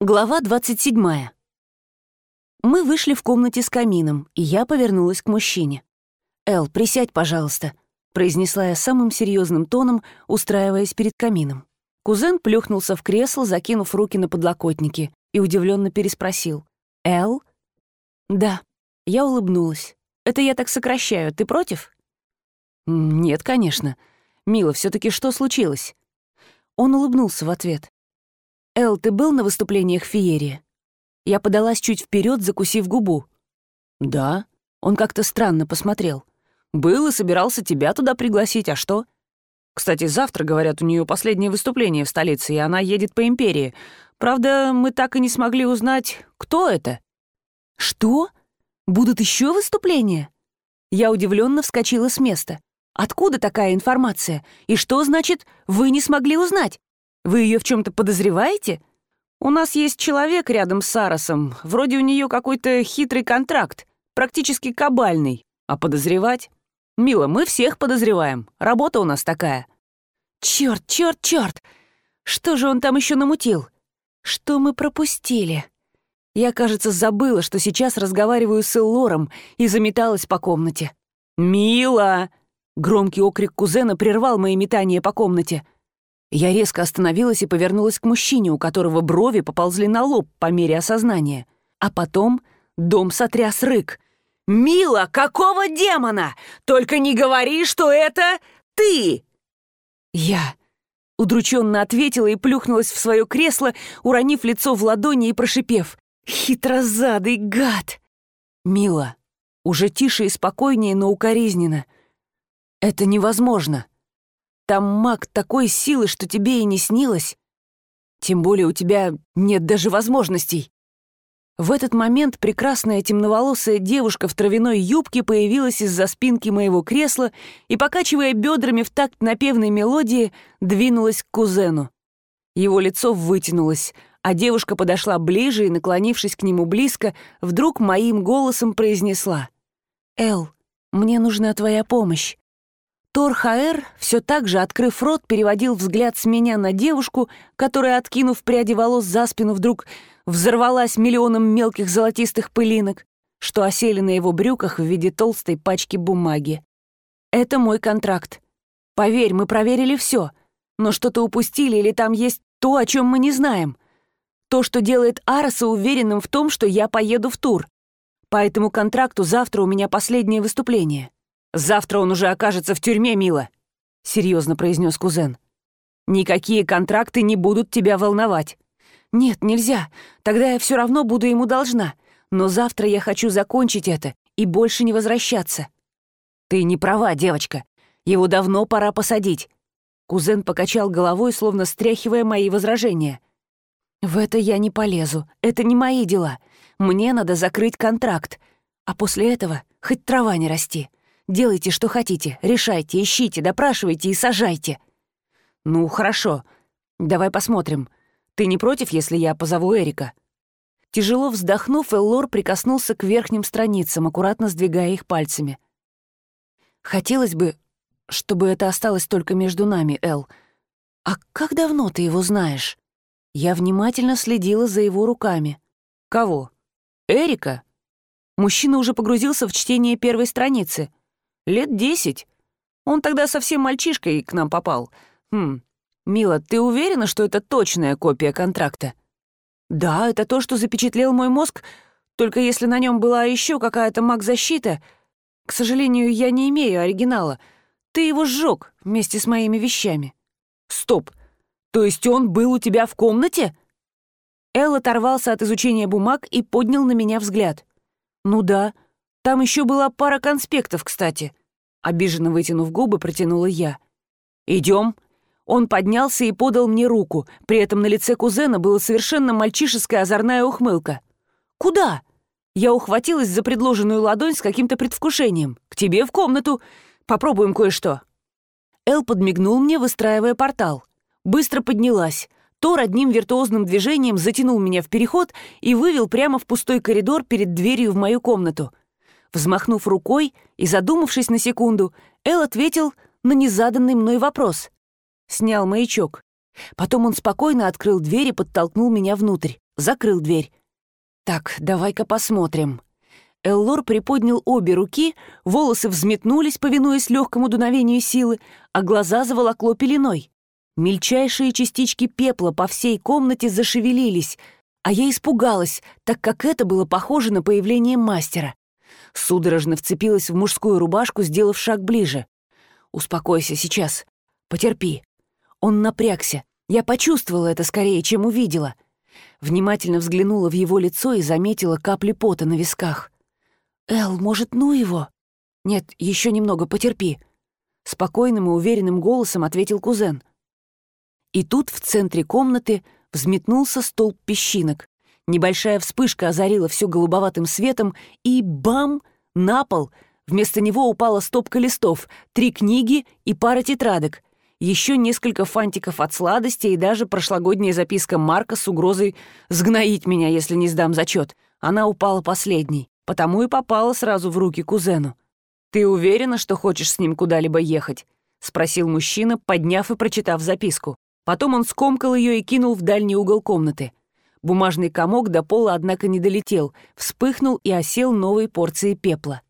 Глава 27. Мы вышли в комнате с камином, и я повернулась к мужчине. «Эл, присядь, пожалуйста», — произнесла я самым серьезным тоном, устраиваясь перед камином. Кузен плюхнулся в кресло, закинув руки на подлокотники, и удивленно переспросил. «Эл?» «Да». Я улыбнулась. «Это я так сокращаю. Ты против?» «Нет, конечно. Мила, все таки что случилось?» Он улыбнулся в ответ. «Эл, ты был на выступлениях Фиерии?» Я подалась чуть вперед, закусив губу. «Да». Он как-то странно посмотрел. «Был и собирался тебя туда пригласить, а что?» «Кстати, завтра, говорят, у нее последнее выступление в столице, и она едет по Империи. Правда, мы так и не смогли узнать, кто это». «Что? Будут еще выступления?» Я удивленно вскочила с места. «Откуда такая информация? И что значит, вы не смогли узнать?» Вы ее в чем-то подозреваете? У нас есть человек рядом с Саросом. Вроде у нее какой-то хитрый контракт, практически кабальный. А подозревать? Мила, мы всех подозреваем. Работа у нас такая. Черт, черт, черт! Что же он там еще намутил? Что мы пропустили? Я, кажется, забыла, что сейчас разговариваю с Эллором и заметалась по комнате. «Мила!» Громкий окрик кузена прервал мои метания по комнате — я резко остановилась и повернулась к мужчине, у которого брови поползли на лоб по мере осознания. А потом дом сотряс рык. «Мила, какого демона? Только не говори, что это ты!» Я удрученно ответила и плюхнулась в свое кресло, уронив лицо в ладони и прошипев. «Хитрозадый гад!» «Мила, уже тише и спокойнее, но укоризненно. Это невозможно!» Там маг такой силы, что тебе и не снилось. Тем более у тебя нет даже возможностей. В этот момент прекрасная темноволосая девушка в травяной юбке появилась из-за спинки моего кресла и, покачивая бедрами в такт напевной мелодии, двинулась к кузену. Его лицо вытянулось, а девушка подошла ближе и, наклонившись к нему близко, вдруг моим голосом произнесла. «Эл, мне нужна твоя помощь. Тор Хаэр, все так же, открыв рот, переводил взгляд с меня на девушку, которая, откинув пряди волос за спину, вдруг взорвалась миллионом мелких золотистых пылинок, что осели на его брюках в виде толстой пачки бумаги. «Это мой контракт. Поверь, мы проверили все, но что-то упустили или там есть то, о чем мы не знаем. То, что делает Араса уверенным в том, что я поеду в тур. По этому контракту завтра у меня последнее выступление». «Завтра он уже окажется в тюрьме, Мила», — серьезно произнес кузен. «Никакие контракты не будут тебя волновать». «Нет, нельзя. Тогда я все равно буду ему должна. Но завтра я хочу закончить это и больше не возвращаться». «Ты не права, девочка. Его давно пора посадить». Кузен покачал головой, словно стряхивая мои возражения. «В это я не полезу. Это не мои дела. Мне надо закрыть контракт. А после этого хоть трава не расти. Делайте, что хотите, решайте, ищите, допрашивайте и сажайте». «Ну, хорошо. Давай посмотрим. Ты не против, если я позову Эрика?» Тяжело вздохнув, Эллор прикоснулся к верхним страницам, аккуратно сдвигая их пальцами. «Хотелось бы, чтобы это осталось только между нами, Эл. А как давно ты его знаешь?» Я внимательно следила за его руками. «Кого? Эрика?» Мужчина уже погрузился в чтение первой страницы. Лет десять. Он тогда совсем мальчишкой к нам попал. Хм, Мила, ты уверена, что это точная копия контракта? Да, это то, что запечатлел мой мозг, только если на нем была еще какая-то маг-защита. К сожалению, я не имею оригинала. Ты его сжег вместе с моими вещами. Стоп. То есть он был у тебя в комнате? Эл оторвался от изучения бумаг и поднял на меня взгляд. Ну да, там еще была пара конспектов, кстати. Обиженно вытянув губы, протянула я. Идем. Он поднялся и подал мне руку. При этом на лице кузена была совершенно мальчишеская озорная ухмылка. «Куда?» Я ухватилась за предложенную ладонь с каким-то предвкушением. «К тебе в комнату. Попробуем кое-что». Эл подмигнул мне, выстраивая портал. Быстро поднялась. Тор одним виртуозным движением затянул меня в переход и вывел прямо в пустой коридор перед дверью в мою комнату. Взмахнув рукой и задумавшись на секунду, Эл ответил на незаданный мной вопрос. Снял маячок. Потом он спокойно открыл дверь и подтолкнул меня внутрь. закрыл дверь. «Так, давай-ка посмотрим». Эллор приподнял обе руки, волосы взметнулись, повинуясь легкому дуновению силы, а глаза заволокло пеленой. Мельчайшие частички пепла по всей комнате зашевелились, а я испугалась, так как это было похоже на появление мастера. Судорожно вцепилась в мужскую рубашку, сделав шаг ближе. «Успокойся сейчас. Потерпи». Он напрягся. Я почувствовала это скорее, чем увидела. Внимательно взглянула в его лицо и заметила капли пота на висках. «Эл, может, ну его?» «Нет, еще немного, потерпи», — спокойным и уверенным голосом ответил кузен. И тут в центре комнаты взметнулся столб песчинок. Небольшая вспышка озарила все голубоватым светом, и бам! На пол! Вместо него упала стопка листов, три книги и пара тетрадок. Еще несколько фантиков от сладости и даже прошлогодняя записка Марка с угрозой «сгноить меня, если не сдам зачет». Она упала последней, потому и попала сразу в руки кузену. «Ты уверена, что хочешь с ним куда-либо ехать?» — спросил мужчина, подняв и прочитав записку. Потом он скомкал ее и кинул в дальний угол комнаты. Бумажный комок до пола, однако, не долетел, вспыхнул и осел новой порцией пепла.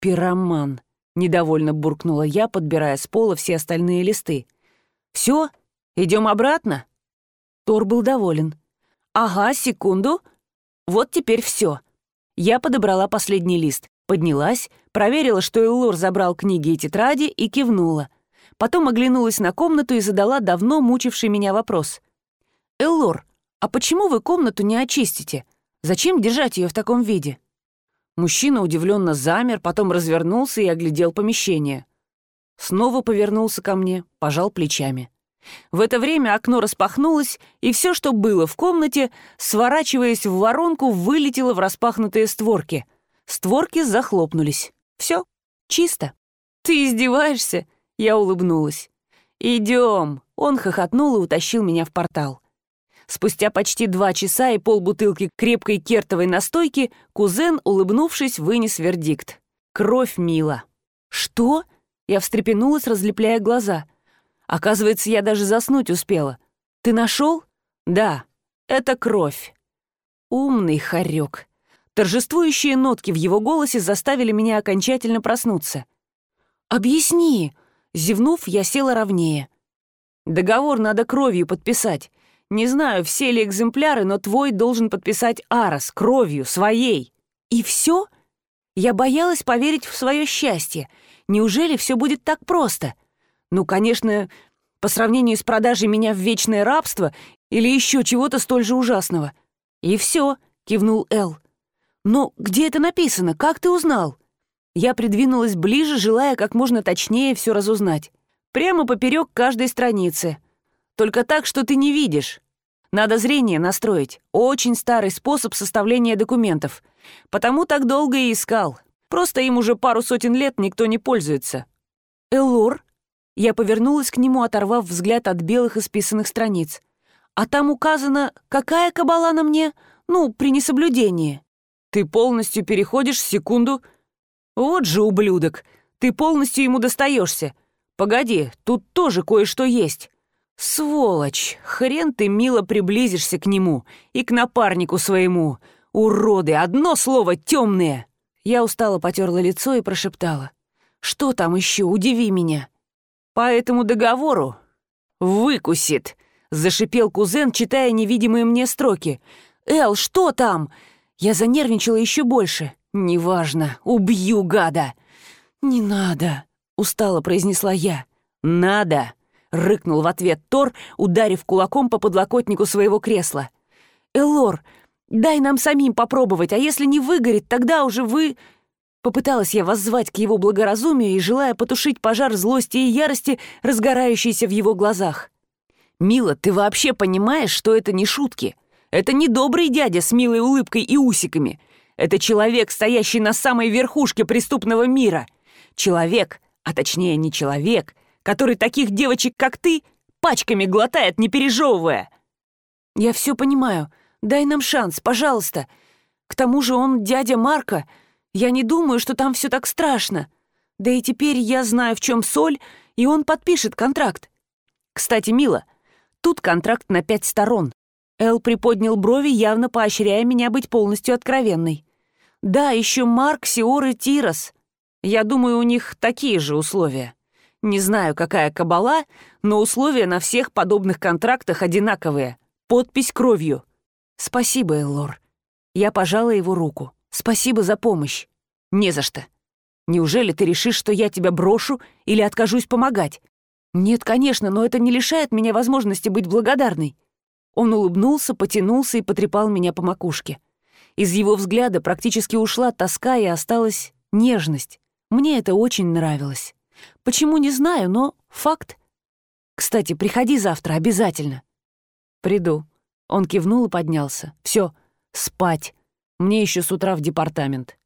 «Пироман», — недовольно буркнула я, подбирая с пола все остальные листы. «Все? Идем обратно?» Тор был доволен. «Ага, секунду. Вот теперь все. Я подобрала последний лист, поднялась, проверила, что Эллор забрал книги и тетради, и кивнула. Потом оглянулась на комнату и задала давно мучивший меня вопрос. «Эллор, а почему вы комнату не очистите? Зачем держать ее в таком виде?» Мужчина удивленно замер, потом развернулся и оглядел помещение. Снова повернулся ко мне, пожал плечами. В это время окно распахнулось, и все, что было в комнате, сворачиваясь в воронку, вылетело в распахнутые створки. Створки захлопнулись. Все, чисто. «Ты издеваешься?» Я улыбнулась. «Идем!» Он хохотнул и утащил меня в портал. Спустя почти два часа и полбутылки крепкой кертовой настойки кузен, улыбнувшись, вынес вердикт. «Кровь мила». «Что?» Я встрепенулась, разлепляя глаза. Оказывается, я даже заснуть успела. «Ты нашел?» «Да, это кровь». Умный хорек. Торжествующие нотки в его голосе заставили меня окончательно проснуться. «Объясни!» Зевнув, я села ровнее. «Договор надо кровью подписать. Не знаю, все ли экземпляры, но твой должен подписать Арос, кровью, своей. И все? Я боялась поверить в свое счастье. Неужели все будет так просто? Ну, конечно, по сравнению с продажей меня в вечное рабство или еще чего-то столь же ужасного. И все, кивнул Эл. Но где это написано? Как ты узнал? Я придвинулась ближе, желая как можно точнее все разузнать. Прямо поперек каждой страницы. Только так, что ты не видишь. Надо зрение настроить. Очень старый способ составления документов. Потому так долго и искал. Просто им уже пару сотен лет никто не пользуется. Элор? Я повернулась к нему, оторвав взгляд от белых исписанных страниц. А там указано, какая кабала на мне? Ну, при несоблюдении. Ты полностью переходишь секунду «Вот же ублюдок! Ты полностью ему достаешься. Погоди, тут тоже кое-что есть. Сволочь! Хрен ты мило приблизишься к нему и к напарнику своему. Уроды! Одно слово — темные!» Я устало потерла лицо и прошептала. «Что там еще? Удиви меня!» «По этому договору выкусит!» — зашипел кузен, читая невидимые мне строки. «Эл, что там?» Я занервничала еще больше. «Неважно, убью гада!» «Не надо!» — устало произнесла я. «Надо!» — рыкнул в ответ Тор, ударив кулаком по подлокотнику своего кресла. «Элор, дай нам самим попробовать, а если не выгорит, тогда уже вы...» Попыталась я воззвать к его благоразумию и желая потушить пожар злости и ярости, разгорающийся в его глазах. «Мила, ты вообще понимаешь, что это не шутки? Это не добрый дядя с милой улыбкой и усиками. Это человек, стоящий на самой верхушке преступного мира. Человек, а точнее не человек, который таких девочек, как ты, пачками глотает, не пережевывая. Я все понимаю. Дай нам шанс, пожалуйста. К тому же он дядя Марка. Я не думаю, что там все так страшно. Да и теперь я знаю, в чем соль, и он подпишет контракт. Кстати, Мила, тут контракт на пять сторон. Эл приподнял брови, явно поощряя меня быть полностью откровенной. «Да, еще Марк, Сиор и Тирос. Я думаю, у них такие же условия. Не знаю, какая кабала, но условия на всех подобных контрактах одинаковые. Подпись кровью. Спасибо, Эллор. Я пожала его руку. Спасибо за помощь. Не за что. Неужели ты решишь, что я тебя брошу или откажусь помогать? Нет, конечно, но это не лишает меня возможности быть благодарной. Он улыбнулся, потянулся и потрепал меня по макушке. Из его взгляда практически ушла тоска и осталась нежность. Мне это очень нравилось. Почему, не знаю, но факт. Кстати, приходи завтра обязательно. Приду. Он кивнул и поднялся. Все, спать. Мне еще с утра в департамент.